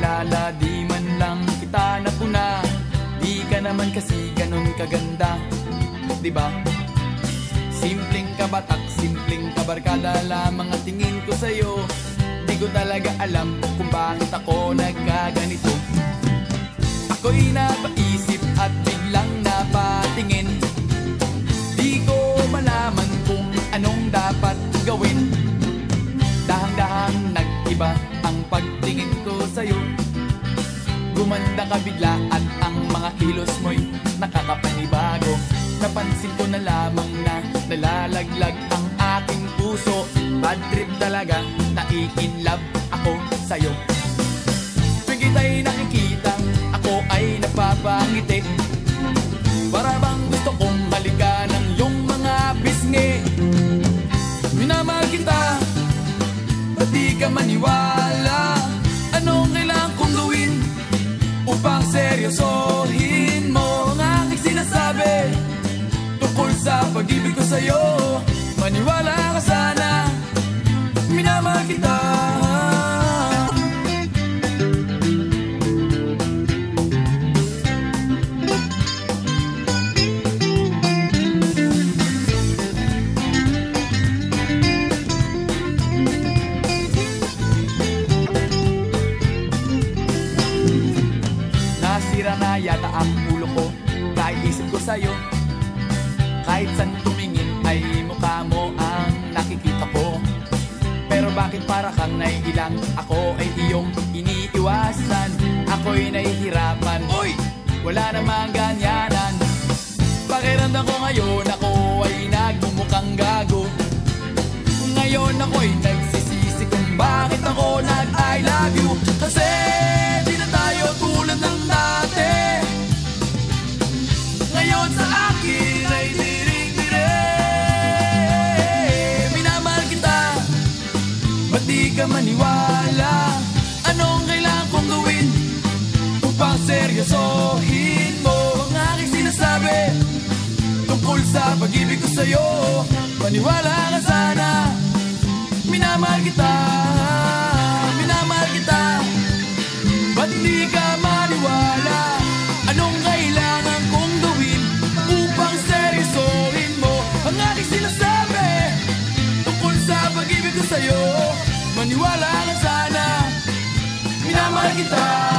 kilala Di man lang kita napuna. Di ka naman kasi ganun kaganda Di ba? Simpleng kabatak, simpleng kabarkada lamang ang tingin ko sa'yo. Di ko talaga alam kung bakit ako nagkaganito. Ako'y napaisip at biglang napatingin. Di ko malaman kung anong dapat gawin. Dahang-dahang nag-iba ang pagtingin Gumanda ka bigla at ang mga kilos mo'y nakakapanibago. Napansin ko na lamang na nalalaglag ang aking puso. Bad trip talaga, naiinlove ako sa'yo. Tuwing kita'y nakikita, ako ay napapangiti. Para bang gusto kong halikan ng iyong mga pisngi Minamahal kita, ba't ka maniwala pag-ibig ko sa'yo. Maniwala ka sana. Minamahal kita. Nasira na yata ang ulo ko. Kaiisip ko sa'yo Kahit saan tumingin ay mukha mo ang nakikita ko. Pero bakit para kang naiilang Ako ay iyong iniiwasan. Ako'y nahihirapan. Uy! Wala namang ganyanan. Pakiramdam ko ngayon Ako ay nagmumukhang gago. Ngayon ako'y nagsisisi seryosohin mo Ang aking sinasabi Tungkol sa pag-ibig ko sa'yo. Maniwala ka sana Minamahal kita Minamahal kita. Ba't di ka maniwala? Anong kailangan kong gawin Upang seryosohin mo Ang aking sinasabi Tungkol sa pag-ibig ko sa'yo? Maniwala ka sana Minamahal kita